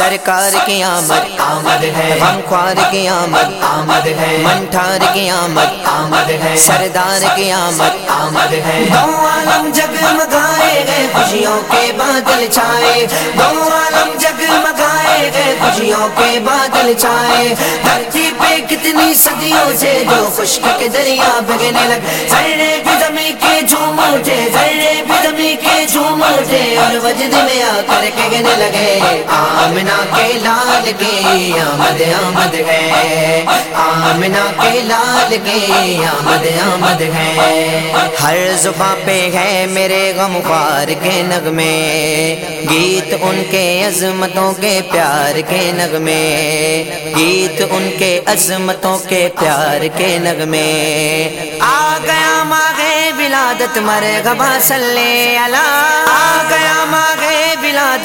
سرکار کی آمد آمد ہے۔ غم خوار کی آمد آمد ہے۔ منٹھار کی آمد آمد ہے۔ سردار کی آمد آمد ہے۔ دو عالم جگمگائے گئے خوشیوں کے بادل چھائے۔ دو عالم جگمگائے گئے خوشیوں کے بادل چھائے دھرتی پہ کتنی صدیوں سے جو خشک کے دریا بگنے لگ۔ ذرے بھی زمین کے جھوم اٹھے ذرے بھی زمین کے جھوم اٹھے۔ اور وجد میں آ کر کے گنے لگے۔ آمنا کے لال کی آمد آمد ہے۔ آمنا کے لال کی آمد آمد ہے۔ ہر زباں پہ ہے میرے غم خوار کے نغمے۔ گیت ان کے عظمتوں کے پیار کے نغمے۔ گیت ان کے عظمتوں کے پیار کے نغمے۔ آ گیا ماں گئے ولادت مرے گبا سلے اللہ۔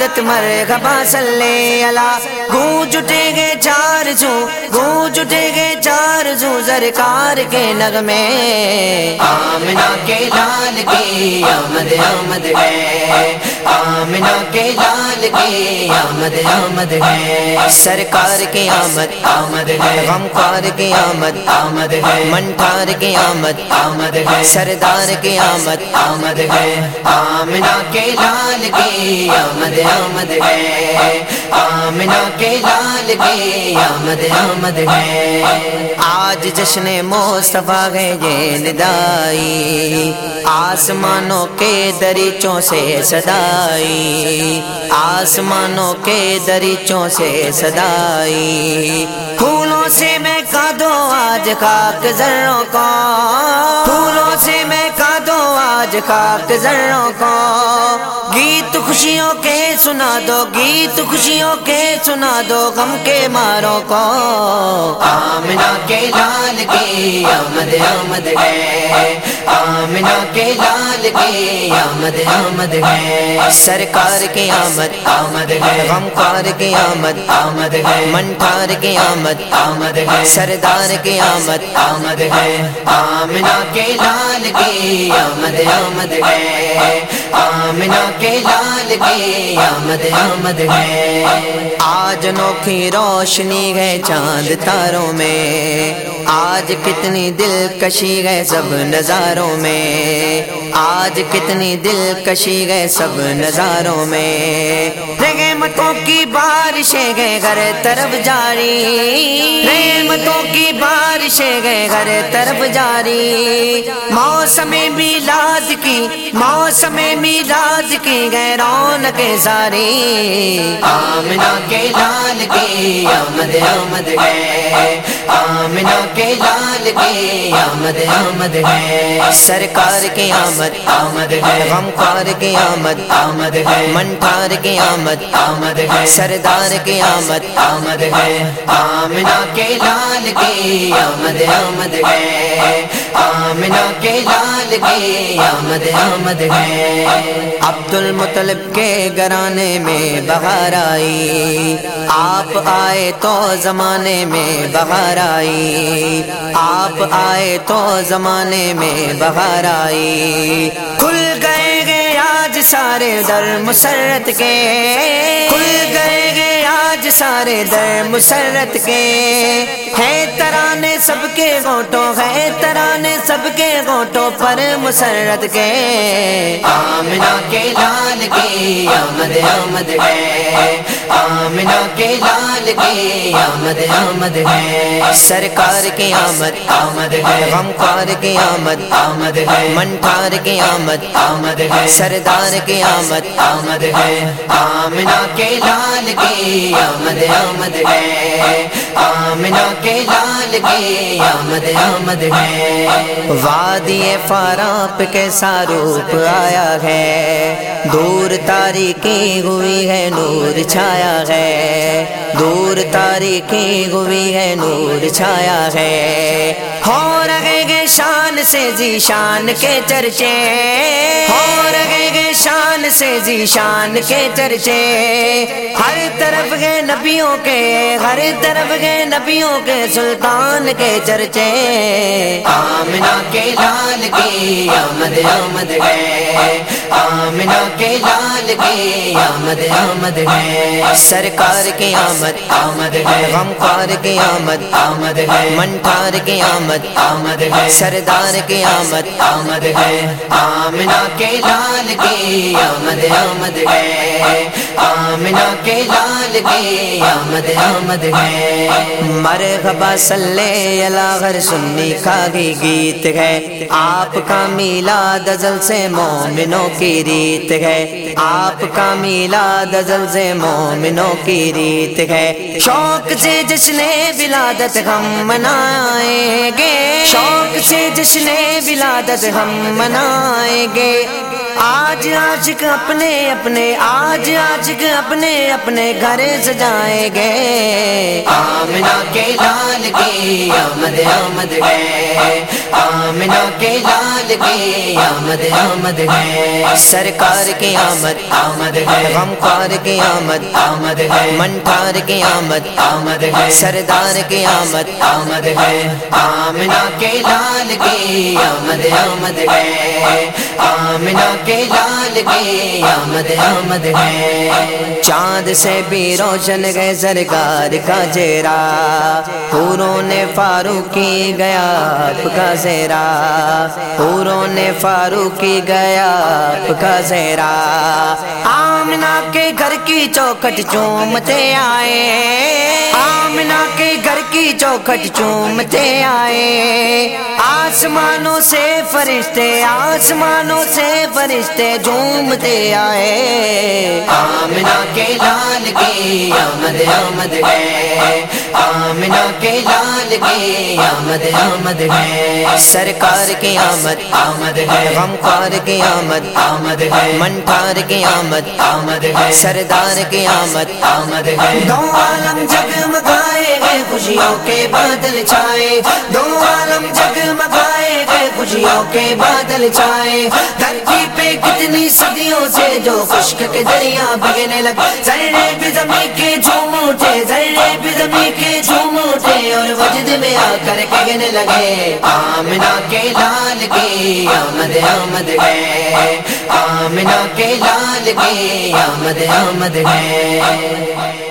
ولادت مرے گبا سلے اللہ۔ گونج اٹھے گے چار زو گونج اٹھے گے چار زو زرکار کے نغمے۔ آمنا کے لال کی آمد آمد ہے۔ آمنا کے لال کی آمد آمد ہے۔ سرکار کی آمد آمد ہے۔ غم خوار کی آمد آمد ہے۔ منٹھار کی آمد آمد ہے۔ سردار کی آمد آمد ہے۔ آمنا کے لال کی آمد آمد ہے۔ آمنا کے لال کی آمد آمد ہے۔ آج جشن مصطفیٰ ہے یہ ندائی۔ آسمانوں کے دریچوں سے صدائی۔ آسمانوں کے دریچوں سے صدائی۔ پھولوں سے میں کا دو آج خاک ذروں کو۔ پھولوں سے میں کا آج خاک ذروں کو۔ گیت خوشیوں کے سنا دو، گیت خوشیوں کے سنا دو، غم کے ماروں کو۔ آمنا کے لال کی آمد آمد ہے۔ آمنا کے لال کی آمد آمد ہے۔ سرکار کی آمد آمد ہے۔ غم خوار کی آمد آمد ہے۔ منٹھار کی آمد آمد ہے۔ سردار کی آمد آمد ہے۔ آمنا کے لال کی آمد آمد ہے۔ آمنا کے لال کی آمد آمد ہے۔ آج نوکھی روشنی ہے چاند تاروں میں۔ آج کتنی دلکشی ہے سب نظاروں میں۔ آج کتنی دلکشی گئے سب نظاروں میں۔ رحمتوں کی بارشیں گئے گھر طرف جاری۔ رحمتوں کی بارشیں گئے گھر طرف جاری۔ موسم میلاد کی، موسم میلاد کی گئے رونق ساری۔ آمنا کے لال کی آمد آمد ہے۔ آمنا کے لال کی آمد آمد ہے۔ سرکار کی آمد آمد ہے، غمخوار کی آمد آمد ہے منٹھار کی آمد آمد ہے۔ سردار کی آمد آمد ہے۔ آمنا کے لال کی آمد آمد ہے۔ آمنا کے لال کی آمد آمد ہے۔ عبد المطلب کے گرانے میں بہار آئی۔ آپ آئے تو زمانے میں بہار آئی۔ آپ آئے تو زمانے میں بہار آئی۔ گئے آج سارے در مسرت کے۔ کھل گئے گئے آج سارے در مسرت کے۔ ہے ترانے سب کے گوٹوں ہے ترانے سب کے گوٹوں پر مسرت کے۔ آمنا کے لال کی آمد آمد ہے۔ آمنا کے لال کی آمد آمد ہے۔ سرکار کی آمد آمد ہے۔ غم کی آمد آمد ہے۔ منٹھار کی آمد آمد ہے۔ سردار کی آمد آمد ہے۔ آمنا کے لال کی آمد آمد ہے۔ آمنا کے لال کی آمد آمد ہے۔ وادی فاراپ کے ساروپ آیا ہے۔ دور تاریخی ہوئی ہے، نور چھایا ہے۔ دور تاریخی ہوئی ہے، نور چھایا ہے۔ ہو رہے گے شان سے جی شان کے چرچے۔ ہو رہے گے شان سے جی شان کے چرچے۔ ہر طرف گئے نبیوں کے، ہر طرف گئے نبیوں کے سلطان کے چرچے۔ آمنا کے لال کی آمد آمد گئے آمنا کے لال کی آمد آمد ہے۔ سرکار کی آمد آمد ہے۔ غمخوار کی آمد آمد ہے۔ منٹار کی آمد آمد ہے۔ سردار کی آمد آمد ہے۔ آمنا کے لال کی آمد آمد ہے۔ آمنا کے لال کی آمد آمد ہے۔ مرحبا صلی اللہ غر سنی کا بھی گیت ہے۔ آپ کا میلاد ازل سے مومنوں کی ریت ہے۔ آپ کا میلاد ازل سے مومنوں کی ریت ہے۔ شوق سے جشن ولادت ہم منائیں گے شوق سے جشن ولادت ہم منائیں گے۔ آج آج اپنے اپنے آج آج اپنے اپنے گھر سجائیں گے آمنا کے لال کی آمد آمد ہے۔ آمنا کے لال کی آمد آمد ہے۔ سرکار کی آمد آمد ہے۔ غمخوار کی آمد آمد ہے۔ منٹار کی آمد آمد ہے۔ سردار کی آمد آمد ہے۔ آمنا کے لال کی آمد آمد ہے۔ آمنا کے لال کی آمد آمد ہے۔ چاند سے بھی روشن گئے سرکار کا چہرہ پوروں نے فاروقی گیا آپ کا زیرا۔ پوروں نے فاروقی گیا آپ کا زیرا۔ آمنا کے گھر کی چوکھٹ چومتے آئے۔ آمنا کے گھر کی چوکھٹ چومتے آئے۔ آسمانوں سے فرشتے، آسمانوں سے فرشتے جھومتے آئے۔ آمنا کے لال کی آمد آمد ہے۔ آمنا کے لال کی آمد آمد ہے۔ سرکار کی آمد آمد ہے۔ غمخوار کی آمد آمد ہے۔ منٹار کی آمد آمد ہے۔ سردار کی آمد آمد ہے۔ دو عالم جگمگائے خوشیوں کے بادل چھائے۔ دو عالم جگمگائے خوشیوں کے بادل چھائے۔ دھرتی پہ کتنی صدیوں سے جو خشک کے دریا بگنے لگے۔ ذرے بھی زمین کے جھوم اٹھے ذرے بھی زمین کے جھوم اٹھے اور وجد میں آ کر کہنے لگے۔ آمنا کے لال کی آمد آمد ہے۔ آمنا کے لال کی آمد آمد ہے۔